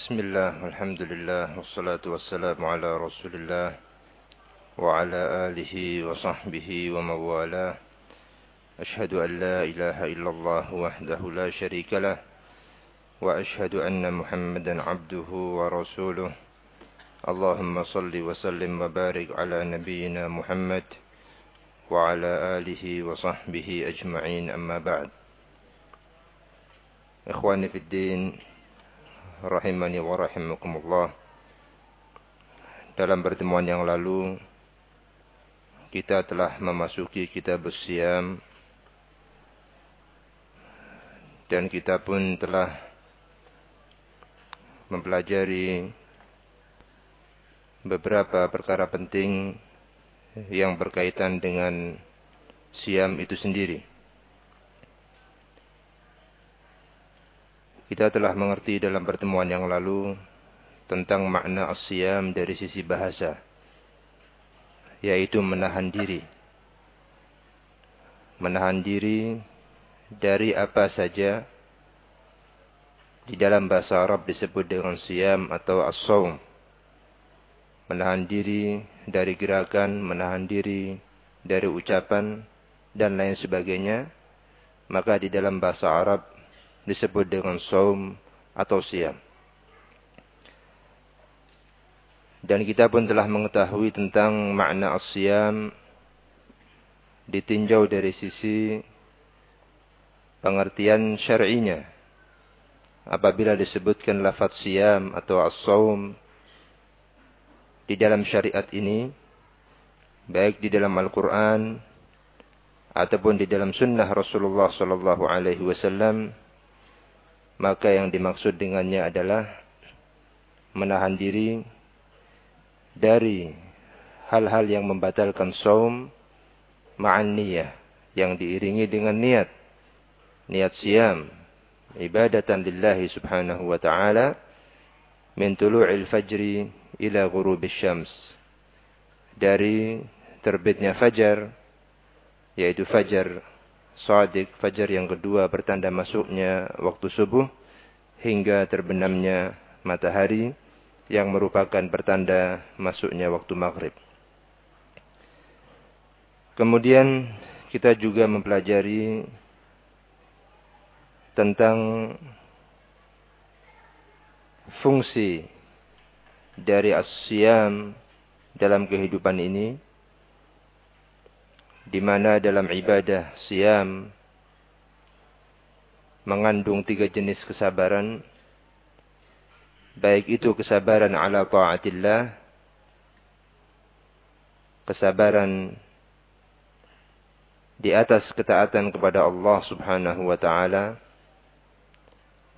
بسم الله والحمد لله والصلاة والسلام على رسول الله وعلى آله وصحبه ومن والاه. أشهد أن لا إله إلا الله وحده لا شريك له وأشهد أن محمدا عبده ورسوله. اللهم صل وسلم وبارك على نبينا محمد وعلى آله وصحبه أجمعين أما بعد. إخواني في الدين rahimani wa rahimakumullah. Dalam pertemuan yang lalu kita telah memasuki kitab Siam dan kita pun telah mempelajari beberapa perkara penting yang berkaitan dengan siam itu sendiri. Kita telah mengerti dalam pertemuan yang lalu tentang makna asyam dari sisi bahasa. Yaitu menahan diri. Menahan diri dari apa saja di dalam bahasa Arab disebut dengan siam atau as Menahan diri dari gerakan, menahan diri dari ucapan, dan lain sebagainya. Maka di dalam bahasa Arab disebut dengan saum atau siam. Dan kita pun telah mengetahui tentang makna asyam ditinjau dari sisi pengertian syar'inya. Apabila disebutkan lafaz siam atau as-saum di dalam syariat ini, baik di dalam Al-Quran ataupun di dalam sunnah Rasulullah sallallahu alaihi wasallam maka yang dimaksud dengannya adalah menahan diri dari hal-hal yang membatalkan saum ma'an niyah yang diiringi dengan niat. Niat siam ibadatan lillahi subhanahu wa ta'ala min tulu'il fajri ila ghurubis syams. Dari terbitnya fajar yaitu fajar Sadiq fajar yang kedua bertanda masuknya waktu subuh hingga terbenamnya matahari yang merupakan pertanda masuknya waktu maghrib. Kemudian kita juga mempelajari tentang fungsi dari asyam dalam kehidupan ini di mana dalam ibadah siam mengandung tiga jenis kesabaran. Baik itu kesabaran ala taatillah kesabaran di atas ketaatan kepada Allah Subhanahu wa taala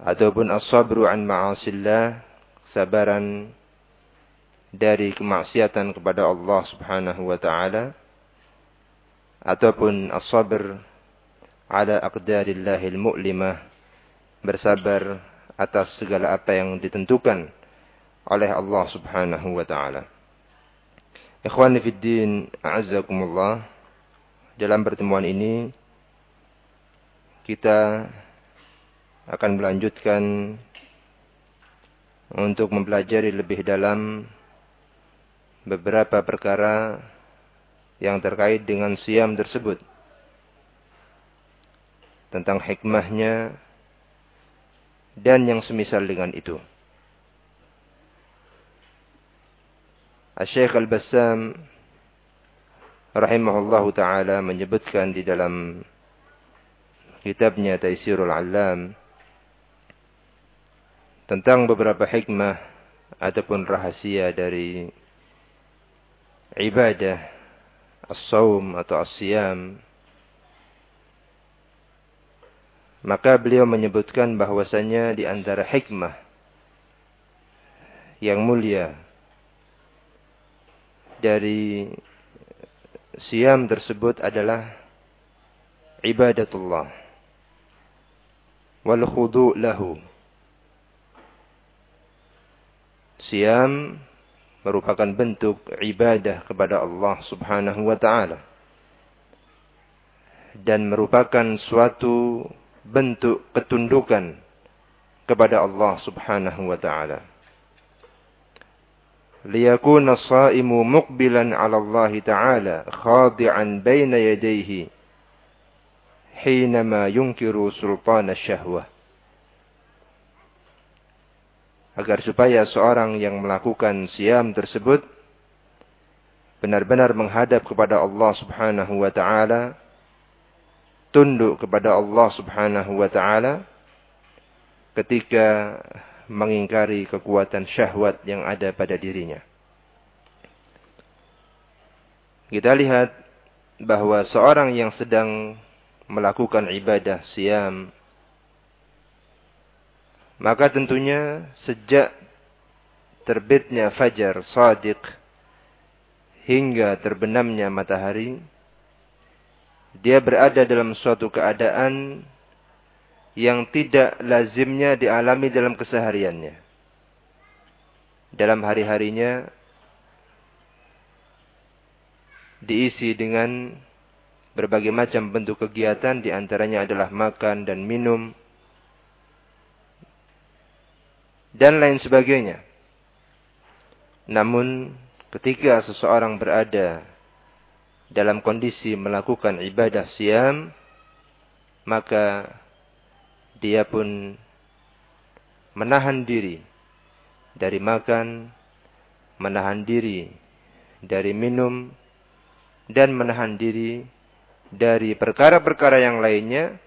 ataupun as-sabru an ma'asillah kesabaran dari kemaksiatan kepada Allah Subhanahu wa taala ataupun as-sabr ala aqdarillahil mu'limah bersabar atas segala apa yang ditentukan oleh Allah Subhanahu wa taala. Ikhwani fid din, a'azzakumullah. Dalam pertemuan ini kita akan melanjutkan untuk mempelajari lebih dalam beberapa perkara yang terkait dengan siam tersebut. Tentang hikmahnya dan yang semisal dengan itu. Syekh Al-Bassam rahimahullahu taala menyebutkan di dalam kitabnya Taisirul Alam tentang beberapa hikmah ataupun rahasia dari ibadah as-saum atau as-siyam maka beliau menyebutkan bahwasanya di antara hikmah yang mulia dari siam tersebut adalah ibadatullah. Wal khudu' lahu. Siam merupakan bentuk ibadah kepada Allah Subhanahu wa taala. Dan merupakan suatu bentuk ketundukan kepada Allah Subhanahu wa taala. Liyakuna as-sha'imu muqbilan 'ala Allah ta'ala khadi'an baina yadayhi hinama yunkiru sultan syahwah. Agar supaya seorang yang melakukan siam tersebut benar-benar menghadap kepada Allah Subhanahu wa taala tunduk kepada Allah Subhanahu wa taala ketika mengingkari kekuatan syahwat yang ada pada dirinya. Kita lihat bahwa seorang yang sedang melakukan ibadah siam maka tentunya sejak terbitnya fajar sadiq hingga terbenamnya matahari dia berada dalam suatu keadaan yang tidak lazimnya dialami dalam kesehariannya. Dalam hari-harinya diisi dengan berbagai macam bentuk kegiatan di antaranya adalah makan dan minum dan lain sebagainya. Namun ketika seseorang berada dalam kondisi melakukan ibadah siam maka dia pun menahan diri dari makan, menahan diri dari minum, dan menahan diri dari perkara-perkara yang lainnya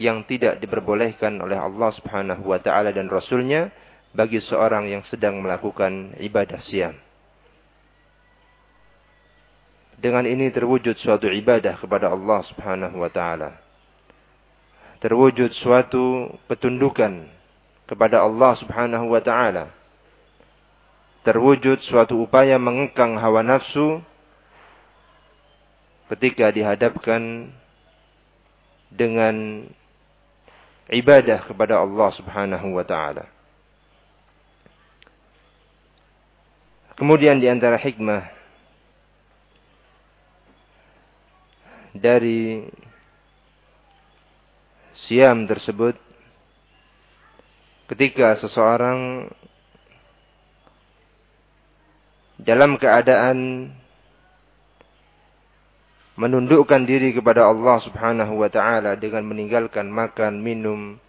yang tidak diperbolehkan oleh Allah Subhanahu wa taala dan rasulnya bagi seorang yang sedang melakukan ibadah siam. Dengan ini terwujud suatu ibadah kepada Allah Subhanahu wa taala terwujud suatu ketundukan kepada Allah Subhanahu wa taala. Terwujud suatu upaya mengekang hawa nafsu ketika dihadapkan dengan ibadah kepada Allah Subhanahu wa taala. Kemudian di antara hikmah dari siam tersebut ketika seseorang dalam keadaan menundukkan diri kepada Allah Subhanahu wa taala dengan meninggalkan makan, minum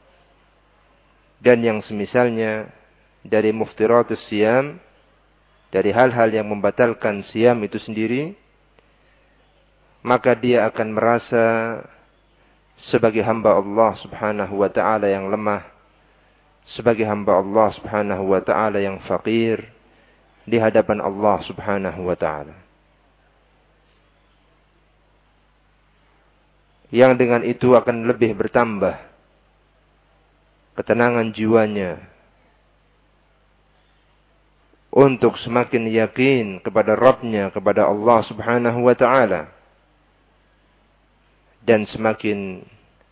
dan yang semisalnya dari muftiratus siam dari hal-hal yang membatalkan siam itu sendiri maka dia akan merasa sebagai hamba Allah Subhanahu wa taala yang lemah, sebagai hamba Allah Subhanahu wa taala yang fakir di hadapan Allah Subhanahu wa taala. Yang dengan itu akan lebih bertambah ketenangan jiwanya untuk semakin yakin kepada Rabbnya, kepada Allah Subhanahu wa taala dan semakin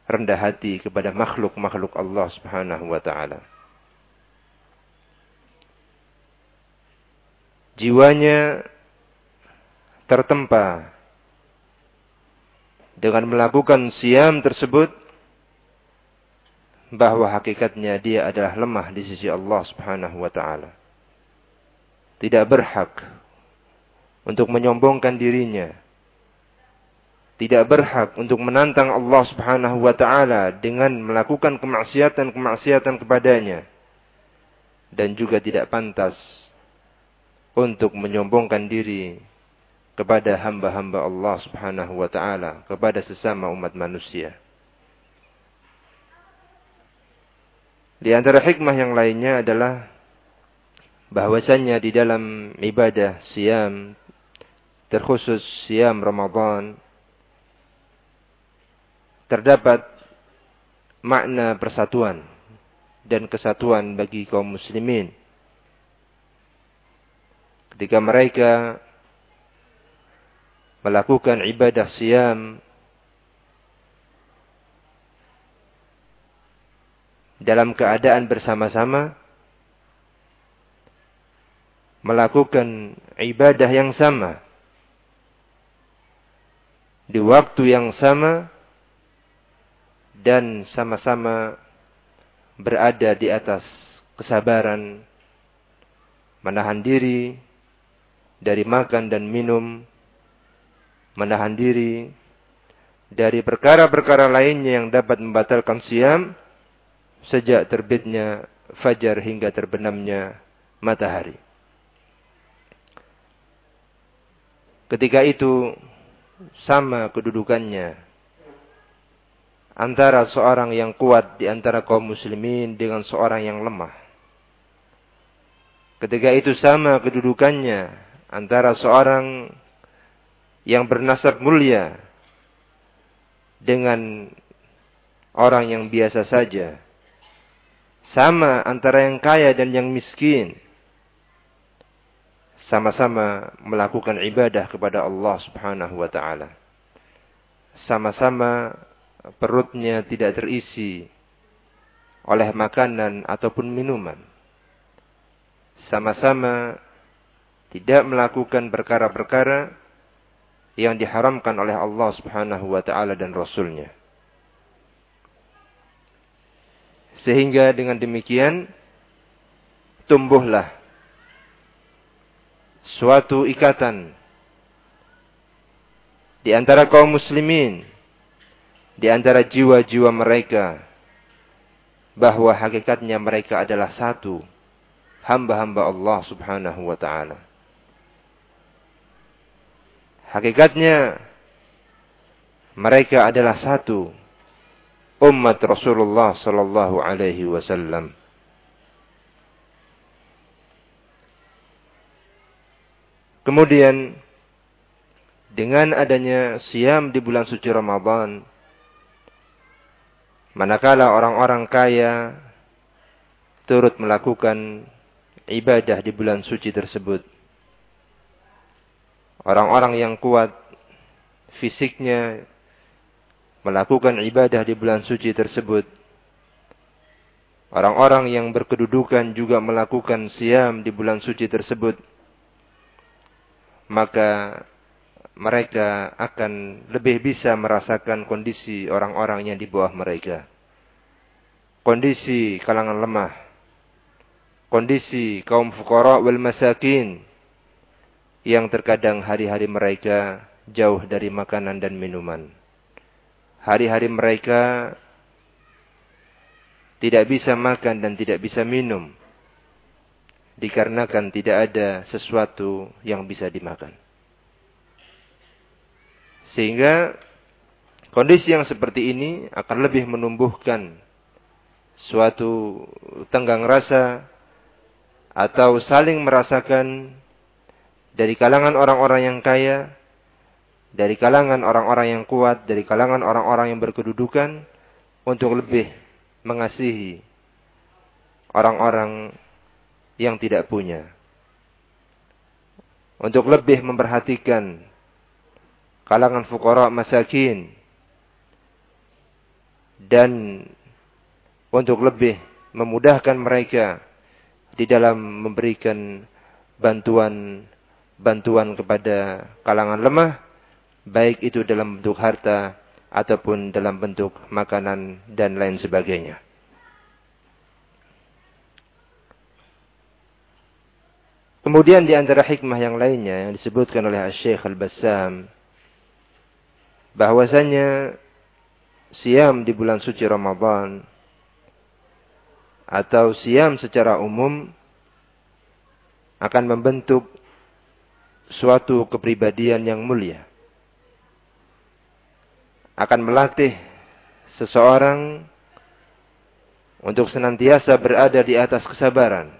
rendah hati kepada makhluk-makhluk Allah Subhanahu wa taala. Jiwanya tertempa dengan melakukan siam tersebut bahwa hakikatnya dia adalah lemah di sisi Allah Subhanahu wa taala. Tidak berhak untuk menyombongkan dirinya tidak berhak untuk menantang Allah Subhanahu wa taala dengan melakukan kemaksiatan-kemaksiatan kepadanya dan juga tidak pantas untuk menyombongkan diri kepada hamba-hamba Allah Subhanahu wa taala, kepada sesama umat manusia. Di antara hikmah yang lainnya adalah bahwasannya di dalam ibadah siam terkhusus siam Ramadan terdapat makna persatuan dan kesatuan bagi kaum muslimin. Ketika mereka melakukan ibadah siam dalam keadaan bersama-sama melakukan ibadah yang sama di waktu yang sama dan sama-sama berada di atas kesabaran, menahan diri dari makan dan minum, menahan diri dari perkara-perkara lainnya yang dapat membatalkan siam sejak terbitnya fajar hingga terbenamnya matahari. Ketika itu sama kedudukannya antara seorang yang kuat di antara kaum muslimin dengan seorang yang lemah. Ketika itu sama kedudukannya antara seorang yang bernasab mulia dengan orang yang biasa saja. Sama antara yang kaya dan yang miskin. Sama-sama melakukan ibadah kepada Allah subhanahu wa ta'ala. Sama-sama perutnya tidak terisi oleh makanan ataupun minuman. Sama-sama tidak melakukan perkara-perkara yang diharamkan oleh Allah Subhanahu wa taala dan rasulnya. Sehingga dengan demikian tumbuhlah suatu ikatan di antara kaum muslimin, di antara jiwa-jiwa mereka bahwa hakikatnya mereka adalah satu hamba-hamba Allah Subhanahu wa taala. Hakikatnya mereka adalah satu umat Rasulullah sallallahu alaihi wasallam. Kemudian dengan adanya siam di bulan suci Ramadan manakala orang-orang kaya turut melakukan ibadah di bulan suci tersebut orang-orang yang kuat fisiknya melakukan ibadah di bulan suci tersebut. Orang-orang yang berkedudukan juga melakukan siam di bulan suci tersebut. Maka mereka akan lebih bisa merasakan kondisi orang-orang yang di bawah mereka. Kondisi kalangan lemah. Kondisi kaum fukara wal masakin yang terkadang hari-hari mereka jauh dari makanan dan minuman. Hari-hari mereka tidak bisa makan dan tidak bisa minum dikarenakan tidak ada sesuatu yang bisa dimakan. Sehingga kondisi yang seperti ini akan lebih menumbuhkan suatu tenggang rasa atau saling merasakan dari kalangan orang-orang yang kaya, dari kalangan orang-orang yang kuat, dari kalangan orang-orang yang berkedudukan untuk lebih mengasihi orang-orang yang tidak punya. Untuk lebih memperhatikan kalangan fukara masakin dan untuk lebih memudahkan mereka di dalam memberikan bantuan bantuan kepada kalangan lemah, baik itu dalam bentuk harta ataupun dalam bentuk makanan dan lain sebagainya. Kemudian di antara hikmah yang lainnya yang disebutkan oleh Syekh Al-Bassam bahwasanya siam di bulan suci Ramadan atau siam secara umum akan membentuk suatu kepribadian yang mulia. Akan melatih seseorang untuk senantiasa berada di atas kesabaran.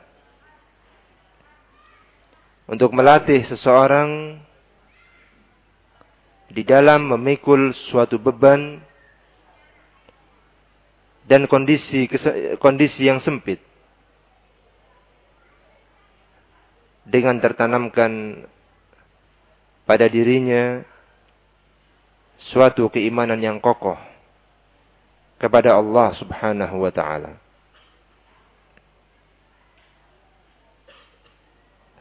Untuk melatih seseorang di dalam memikul suatu beban dan kondisi kondisi yang sempit dengan tertanamkan pada dirinya suatu keimanan yang kokoh kepada Allah Subhanahu wa taala.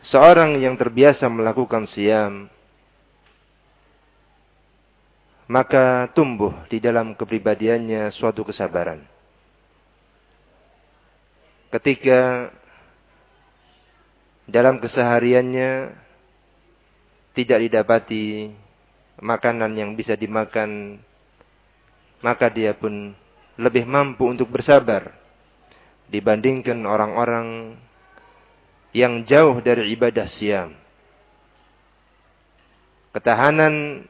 Seorang yang terbiasa melakukan siam maka tumbuh di dalam kepribadiannya suatu kesabaran. Ketika dalam kesehariannya tidak didapati makanan yang bisa dimakan, maka dia pun lebih mampu untuk bersabar dibandingkan orang-orang yang jauh dari ibadah siam. Ketahanan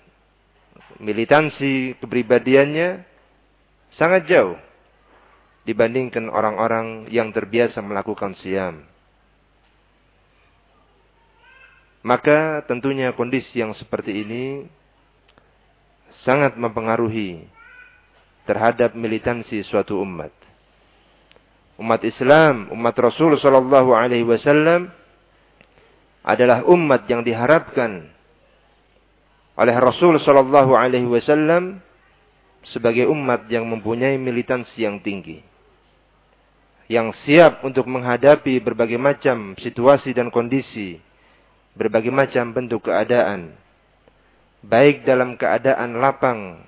militansi kepribadiannya sangat jauh dibandingkan orang-orang yang terbiasa melakukan siam. Maka tentunya kondisi yang seperti ini sangat mempengaruhi terhadap militansi suatu umat. Umat Islam, umat Rasul sallallahu alaihi wasallam adalah umat yang diharapkan oleh Rasul sallallahu alaihi wasallam sebagai umat yang mempunyai militansi yang tinggi. Yang siap untuk menghadapi berbagai macam situasi dan kondisi berbagai macam bentuk keadaan. Baik dalam keadaan lapang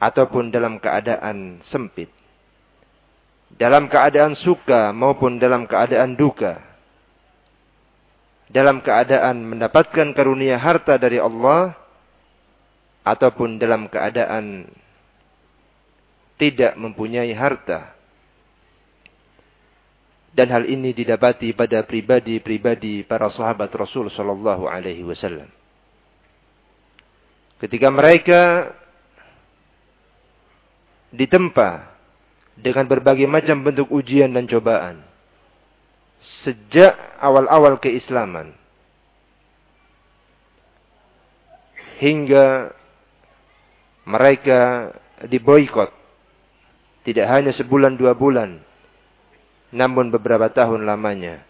ataupun dalam keadaan sempit. Dalam keadaan suka maupun dalam keadaan duka. Dalam keadaan mendapatkan karunia harta dari Allah ataupun dalam keadaan tidak mempunyai harta dan hal ini didapati pada pribadi-pribadi para sahabat Rasul sallallahu alaihi wasallam. Ketika mereka ditempa dengan berbagai macam bentuk ujian dan cobaan sejak awal-awal keislaman hingga mereka diboikot. Tidak hanya sebulan dua bulan. Namun beberapa tahun lamanya.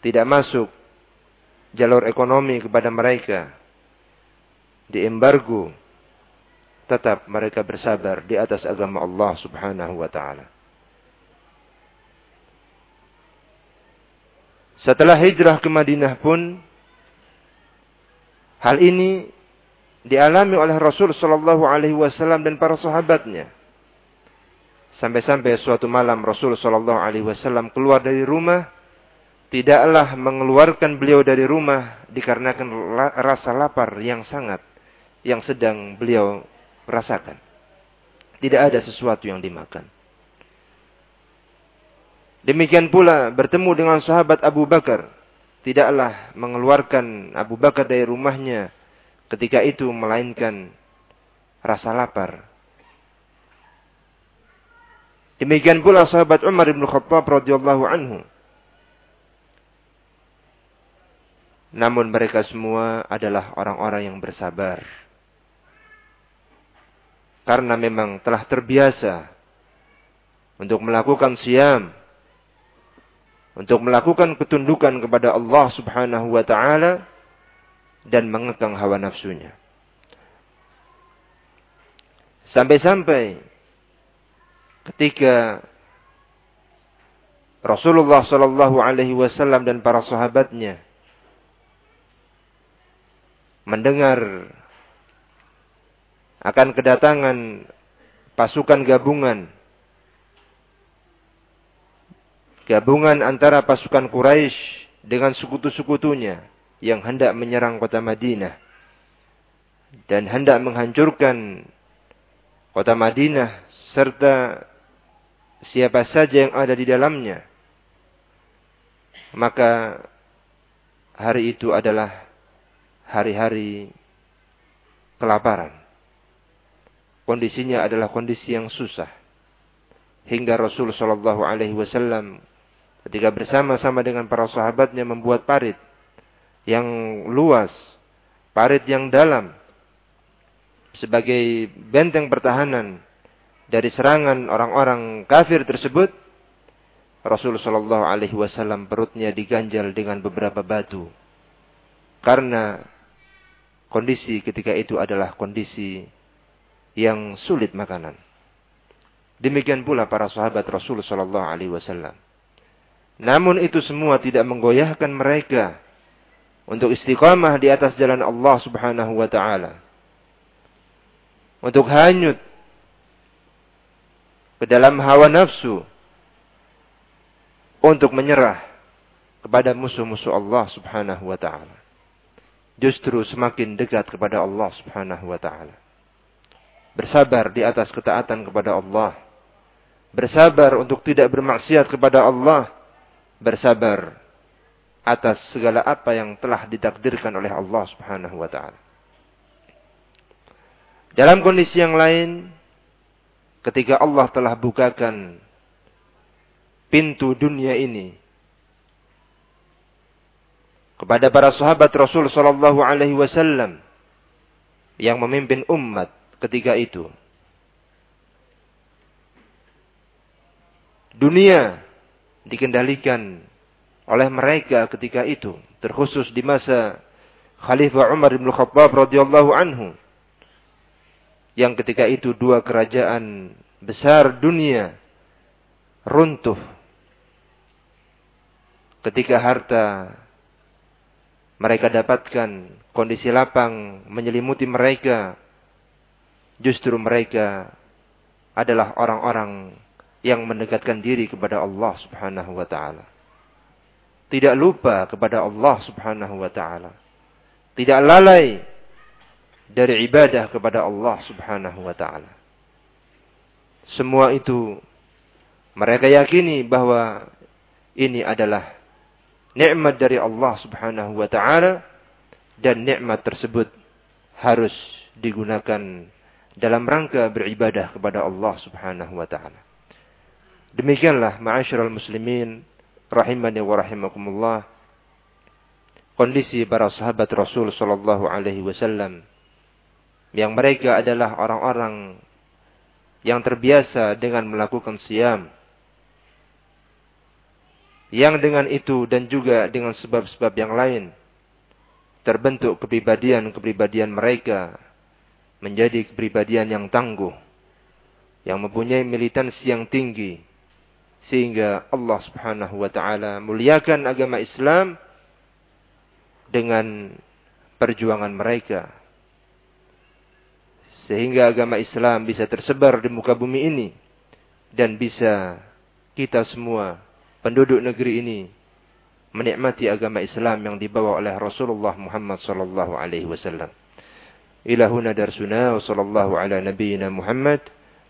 Tidak masuk jalur ekonomi kepada mereka. Di embargo tetap mereka bersabar di atas agama Allah Subhanahu wa taala. Setelah hijrah ke Madinah pun hal ini dialami oleh Rasul sallallahu alaihi wasallam dan para sahabatnya. Sampai-sampai suatu malam Rasul Shallallahu Alaihi Wasallam keluar dari rumah, tidaklah mengeluarkan beliau dari rumah dikarenakan rasa lapar yang sangat yang sedang beliau rasakan. Tidak ada sesuatu yang dimakan. Demikian pula bertemu dengan sahabat Abu Bakar. Tidaklah mengeluarkan Abu Bakar dari rumahnya ketika itu melainkan rasa lapar Demikian pula sahabat Umar bin Khattab radhiyallahu anhu. Namun mereka semua adalah orang-orang yang bersabar. Karena memang telah terbiasa untuk melakukan siam, untuk melakukan ketundukan kepada Allah Subhanahu wa taala dan mengekang hawa nafsunya. Sampai-sampai ketika Rasulullah Shallallahu Alaihi Wasallam dan para sahabatnya mendengar akan kedatangan pasukan gabungan gabungan antara pasukan Quraisy dengan sekutu-sekutunya yang hendak menyerang kota Madinah dan hendak menghancurkan kota Madinah serta siapa saja yang ada di dalamnya, maka hari itu adalah hari-hari kelaparan. Kondisinya adalah kondisi yang susah. Hingga Rasul Shallallahu Alaihi Wasallam ketika bersama-sama dengan para sahabatnya membuat parit yang luas, parit yang dalam sebagai benteng pertahanan dari serangan orang-orang kafir tersebut, Rasul Shallallahu Alaihi Wasallam perutnya diganjal dengan beberapa batu, karena kondisi ketika itu adalah kondisi yang sulit makanan. Demikian pula para sahabat Rasul Shallallahu Alaihi Wasallam. Namun itu semua tidak menggoyahkan mereka untuk istiqamah di atas jalan Allah Subhanahu wa taala. Untuk hanyut ke dalam hawa nafsu untuk menyerah kepada musuh-musuh Allah Subhanahu wa taala. justru semakin dekat kepada Allah Subhanahu wa taala. Bersabar di atas ketaatan kepada Allah. Bersabar untuk tidak bermaksiat kepada Allah. Bersabar atas segala apa yang telah ditakdirkan oleh Allah Subhanahu wa taala. Dalam kondisi yang lain, ketika Allah telah bukakan pintu dunia ini kepada para sahabat Rasul sallallahu alaihi wasallam yang memimpin umat ketika itu. Dunia dikendalikan oleh mereka ketika itu, terkhusus di masa Khalifah Umar bin Khattab radhiyallahu anhu. Yang ketika itu dua kerajaan besar dunia runtuh. Ketika harta mereka dapatkan kondisi lapang menyelimuti mereka. Justru mereka adalah orang-orang yang mendekatkan diri kepada Allah Subhanahu wa taala. Tidak lupa kepada Allah Subhanahu wa taala. Tidak lalai dari ibadah kepada Allah Subhanahu wa taala. Semua itu mereka yakini bahwa ini adalah nikmat dari Allah Subhanahu wa taala dan nikmat tersebut harus digunakan dalam rangka beribadah kepada Allah Subhanahu wa taala. Demikianlah ma'asyiral muslimin rahimani wa rahimakumullah. Kondisi para sahabat Rasul sallallahu alaihi wasallam yang mereka adalah orang-orang yang terbiasa dengan melakukan siam yang dengan itu dan juga dengan sebab-sebab yang lain terbentuk kepribadian-kepribadian mereka menjadi kepribadian yang tangguh yang mempunyai militansi yang tinggi sehingga Allah Subhanahu wa taala muliakan agama Islam dengan perjuangan mereka sehingga agama Islam bisa tersebar di muka bumi ini dan bisa kita semua penduduk negeri ini menikmati agama Islam yang dibawa oleh Rasulullah Muhammad sallallahu alaihi wasallam. Ilahuna darsuna wa sallallahu ala nabiyyina Muhammad